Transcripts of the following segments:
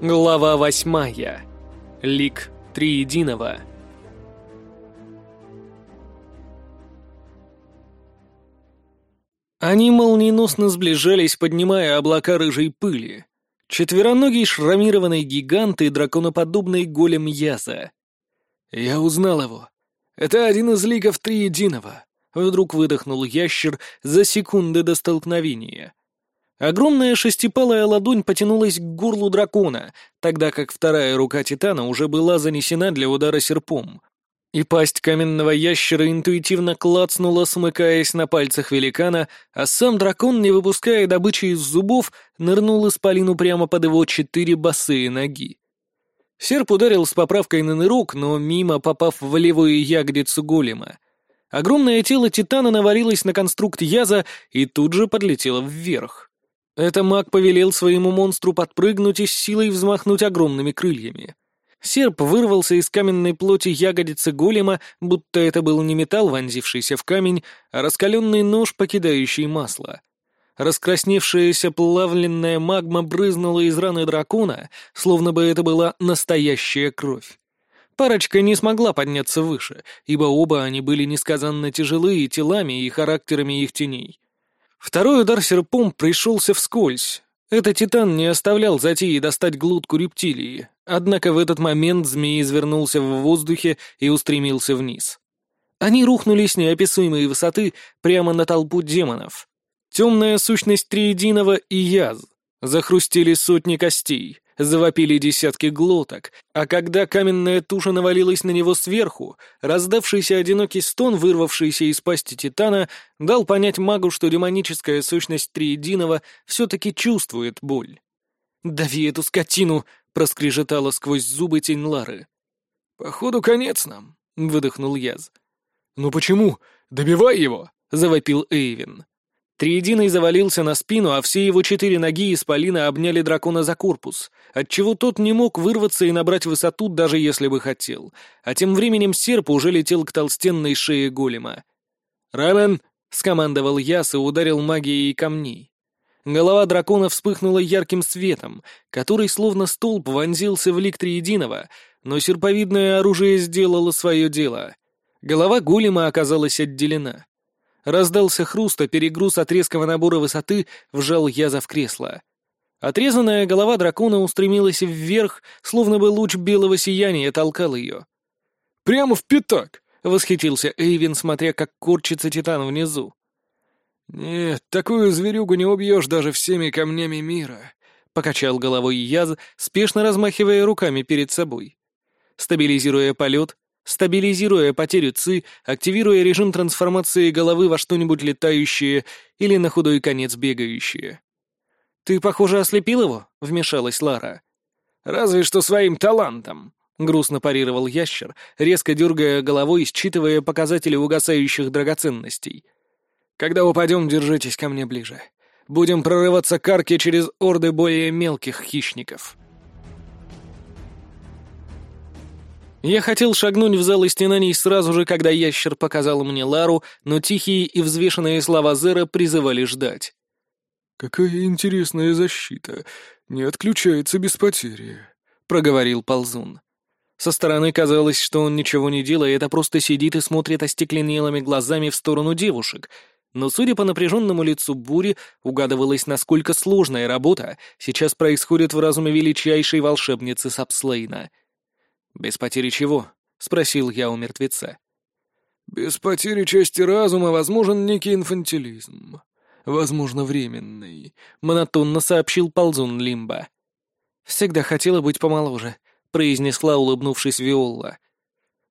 Глава восьмая. Лик Триединого. Они молниеносно сближались, поднимая облака рыжей пыли. Четвероногий шрамированный гигант и драконоподобный голем Яза. «Я узнал его. Это один из ликов Триединого», — вдруг выдохнул ящер за секунды до столкновения. Огромная шестипалая ладонь потянулась к горлу дракона, тогда как вторая рука Титана уже была занесена для удара серпом. И пасть каменного ящера интуитивно клацнула, смыкаясь на пальцах великана, а сам дракон, не выпуская добычи из зубов, нырнул исполину прямо под его четыре босые ноги. Серп ударил с поправкой на нырок, но мимо попав в левую ягодицу голема. Огромное тело Титана навалилось на конструкт Яза и тут же подлетело вверх. Это маг повелел своему монстру подпрыгнуть и с силой взмахнуть огромными крыльями. Серп вырвался из каменной плоти ягодицы голема, будто это был не металл, вонзившийся в камень, а раскаленный нож, покидающий масло. Раскрасневшаяся плавленная магма брызнула из раны дракона, словно бы это была настоящая кровь. Парочка не смогла подняться выше, ибо оба они были несказанно тяжелые телами и характерами их теней. Второй удар серпом пришелся вскользь. Этот титан не оставлял затеи достать глотку рептилии, однако в этот момент змей извернулся в воздухе и устремился вниз. Они рухнули с неописуемой высоты прямо на толпу демонов. Темная сущность Триединого и Яз. Захрустели сотни костей. Завопили десятки глоток, а когда каменная туша навалилась на него сверху, раздавшийся одинокий стон, вырвавшийся из пасти Титана, дал понять магу, что демоническая сущность Триединого все-таки чувствует боль. «Дави эту скотину!» — проскрежетала сквозь зубы тень Лары. «Походу, конец нам», — выдохнул Яз. «Ну почему? Добивай его!» — завопил Эйвин. Триединый завалился на спину, а все его четыре ноги исполина обняли дракона за корпус, отчего тот не мог вырваться и набрать высоту, даже если бы хотел. А тем временем серп уже летел к толстенной шее голема. «Рамен!» — скомандовал Яс и ударил магией камней. Голова дракона вспыхнула ярким светом, который словно столб вонзился в лик Триединого, но серповидное оружие сделало свое дело. Голова голема оказалась отделена. Раздался хруст, а перегруз от резкого набора высоты вжал Яза в кресло. Отрезанная голова дракона устремилась вверх, словно бы луч белого сияния толкал ее. «Прямо в пятак!» — восхитился Эйвин, смотря, как корчится титан внизу. «Нет, такую зверюгу не убьешь даже всеми камнями мира», — покачал головой Яз, спешно размахивая руками перед собой. Стабилизируя полет, стабилизируя потерю ЦИ, активируя режим трансформации головы во что-нибудь летающее или на худой конец бегающее. «Ты, похоже, ослепил его?» — вмешалась Лара. «Разве что своим талантом», — грустно парировал ящер, резко дергая головой и считывая показатели угасающих драгоценностей. «Когда упадем, держитесь ко мне ближе. Будем прорываться к арке через орды более мелких хищников». Я хотел шагнуть в зал истинаний сразу же, когда ящер показал мне Лару, но тихие и взвешенные слова Зера призывали ждать. «Какая интересная защита. Не отключается без потери», — проговорил ползун. Со стороны казалось, что он ничего не делает, а просто сидит и смотрит остекленелыми глазами в сторону девушек. Но, судя по напряженному лицу бури, угадывалось, насколько сложная работа сейчас происходит в разуме величайшей волшебницы Сапслейна — «Без потери чего?» — спросил я у мертвеца. «Без потери части разума возможен некий инфантилизм. Возможно, временный», — монотонно сообщил ползун Лимба. «Всегда хотела быть помоложе», — произнесла, улыбнувшись Виолла.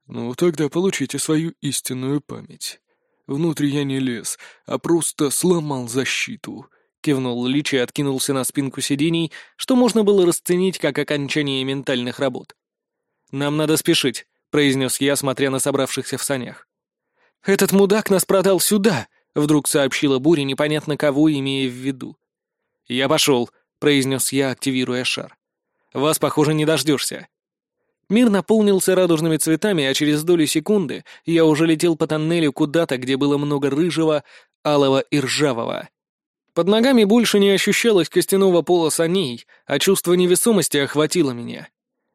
«Ну, тогда получите свою истинную память. Внутри я не лез, а просто сломал защиту», — кивнул Лич и откинулся на спинку сидений, что можно было расценить как окончание ментальных работ. «Нам надо спешить», — произнес я, смотря на собравшихся в санях. «Этот мудак нас продал сюда», — вдруг сообщила Буря, непонятно кого имея в виду. «Я пошел», — произнес я, активируя шар. «Вас, похоже, не дождешься». Мир наполнился радужными цветами, а через долю секунды я уже летел по тоннелю куда-то, где было много рыжего, алого и ржавого. Под ногами больше не ощущалось костяного пола саней, а чувство невесомости охватило меня.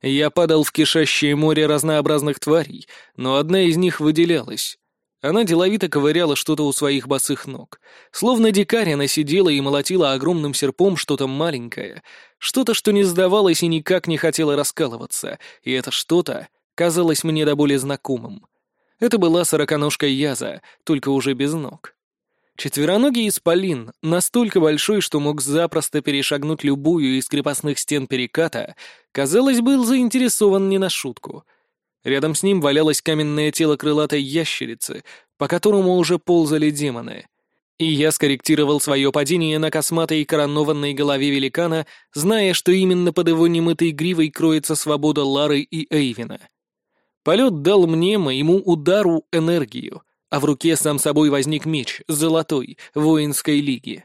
Я падал в кишащее море разнообразных тварей, но одна из них выделялась. Она деловито ковыряла что-то у своих босых ног. Словно дикарь она сидела и молотила огромным серпом что-то маленькое, что-то, что не сдавалось и никак не хотело раскалываться, и это что-то казалось мне до боли знакомым. Это была сороконожка Яза, только уже без ног. Четвероногий исполин, настолько большой, что мог запросто перешагнуть любую из крепостных стен переката, казалось, был заинтересован не на шутку. Рядом с ним валялось каменное тело крылатой ящерицы, по которому уже ползали демоны. И я скорректировал свое падение на косматой коронованной голове великана, зная, что именно под его немытой гривой кроется свобода Лары и Эйвина. Полет дал мне, моему удару, энергию — а в руке сам собой возник меч, золотой, воинской лиги.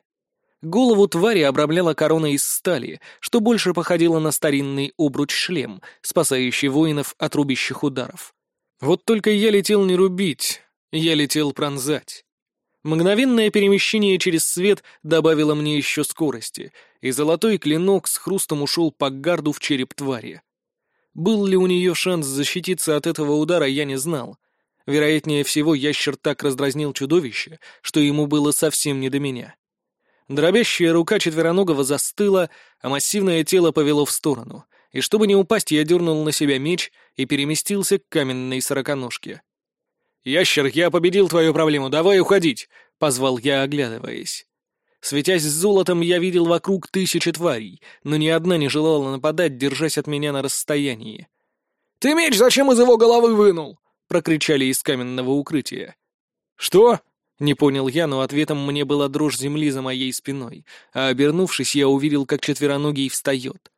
Голову твари обрамляла корона из стали, что больше походило на старинный обруч-шлем, спасающий воинов от рубящих ударов. Вот только я летел не рубить, я летел пронзать. Мгновенное перемещение через свет добавило мне еще скорости, и золотой клинок с хрустом ушел по гарду в череп твари. Был ли у нее шанс защититься от этого удара, я не знал, Вероятнее всего, ящер так раздразнил чудовище, что ему было совсем не до меня. Дробящая рука четвероногого застыла, а массивное тело повело в сторону, и чтобы не упасть, я дернул на себя меч и переместился к каменной сороконожке. «Ящер, я победил твою проблему, давай уходить!» — позвал я, оглядываясь. Светясь золотом, я видел вокруг тысячи тварей, но ни одна не желала нападать, держась от меня на расстоянии. «Ты меч зачем из его головы вынул?» Прокричали из каменного укрытия. «Что?» — не понял я, но ответом мне была дрожь земли за моей спиной, а обернувшись, я увидел, как четвероногий встает.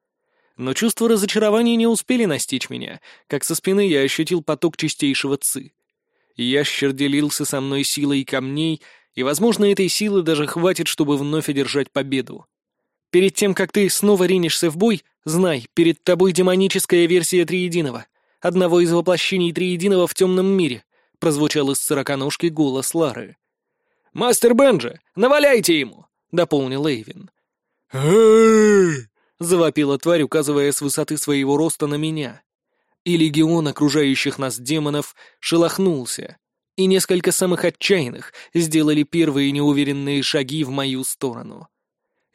Но чувства разочарования не успели настичь меня, как со спины я ощутил поток чистейшего ци. Ящер делился со мной силой камней, и, возможно, этой силы даже хватит, чтобы вновь одержать победу. Перед тем, как ты снова ринешься в бой, знай, перед тобой демоническая версия Триединого одного из воплощений Триединого в темном мире», — прозвучал из сороконожки голос Лары. «Мастер Бенджи, наваляйте ему!» — дополнил Эйвин. завопила тварь, указывая с высоты своего роста на меня. И легион окружающих нас демонов шелохнулся, и несколько самых отчаянных сделали первые неуверенные шаги в мою сторону.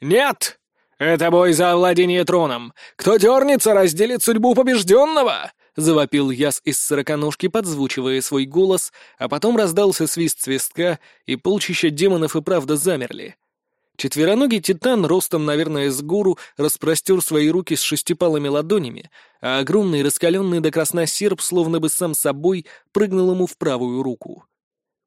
«Нет! Это бой за владение троном! Кто дернется, разделит судьбу побежденного!» — завопил Яс из сороконожки, подзвучивая свой голос, а потом раздался свист свистка, и полчища демонов и правда замерли. Четвероногий титан, ростом, наверное, с гору, распростер свои руки с шестипалыми ладонями, а огромный, раскаленный до красна серп, словно бы сам собой, прыгнул ему в правую руку.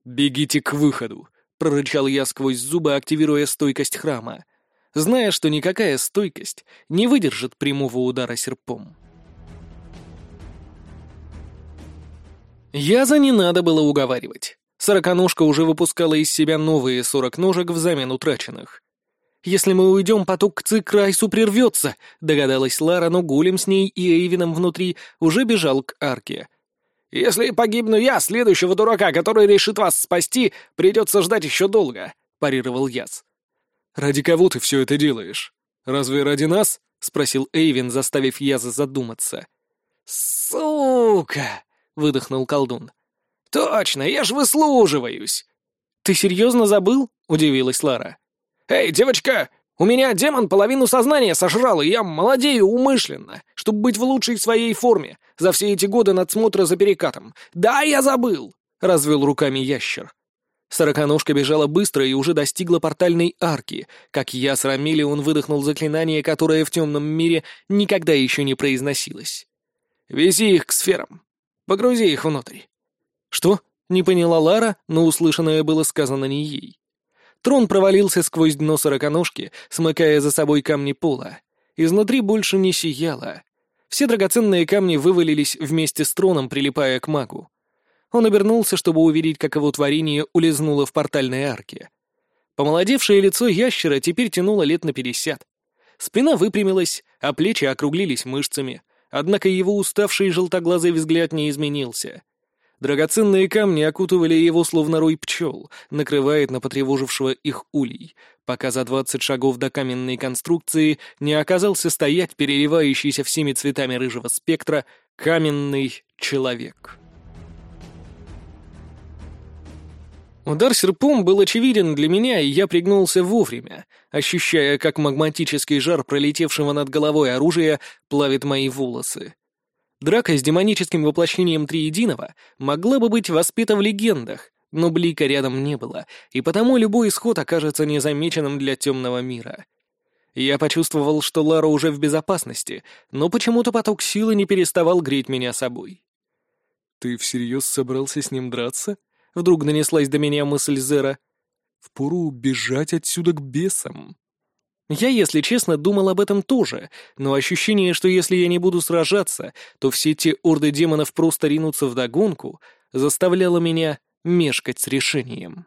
«Бегите к выходу!» — прорычал я сквозь зубы, активируя стойкость храма, зная, что никакая стойкость не выдержит прямого удара серпом. Яза не надо было уговаривать. Сороконожка уже выпускала из себя новые сорок ножек взамен утраченных. «Если мы уйдем, поток к Цикрайсу прервется», — догадалась Лара, но Гулем с ней и Эйвином внутри уже бежал к арке. «Если погибну я, следующего дурака, который решит вас спасти, придется ждать еще долго», — парировал Яс. «Ради кого ты все это делаешь? Разве ради нас?» — спросил Эйвин, заставив Яза задуматься. «Сука!» — выдохнул колдун. «Точно, я ж выслуживаюсь!» «Ты серьезно забыл?» — удивилась Лара. «Эй, девочка, у меня демон половину сознания сожрал, и я молодею умышленно, чтобы быть в лучшей своей форме за все эти годы надсмотра за перекатом. Да, я забыл!» — развел руками ящер. Сороконожка бежала быстро и уже достигла портальной арки. Как я с он выдохнул заклинание, которое в темном мире никогда еще не произносилось. «Вези их к сферам. Погрузи их внутрь». «Что?» — не поняла Лара, но услышанное было сказано не ей. Трон провалился сквозь дно сороконожки, смыкая за собой камни пола. Изнутри больше не сияло. Все драгоценные камни вывалились вместе с троном, прилипая к магу. Он обернулся, чтобы увидеть, как его творение улизнуло в портальной арке. Помолодевшее лицо ящера теперь тянуло лет на пятьдесят. Спина выпрямилась, а плечи округлились мышцами — Однако его уставший желтоглазый взгляд не изменился. Драгоценные камни окутывали его словно рой пчел, накрывает на потревожившего их улей, пока за двадцать шагов до каменной конструкции не оказался стоять переливающийся всеми цветами рыжего спектра каменный человек. Удар серпом был очевиден для меня, и я пригнулся вовремя, ощущая, как магматический жар пролетевшего над головой оружия плавит мои волосы. Драка с демоническим воплощением Триединого могла бы быть воспета в легендах, но Блика рядом не было, и потому любой исход окажется незамеченным для темного мира. Я почувствовал, что Лара уже в безопасности, но почему-то поток силы не переставал греть меня собой. «Ты всерьез собрался с ним драться?» — вдруг нанеслась до меня мысль Зера. «Впору бежать отсюда к бесам». Я, если честно, думал об этом тоже, но ощущение, что если я не буду сражаться, то все те орды демонов просто ринутся вдогонку, заставляло меня мешкать с решением.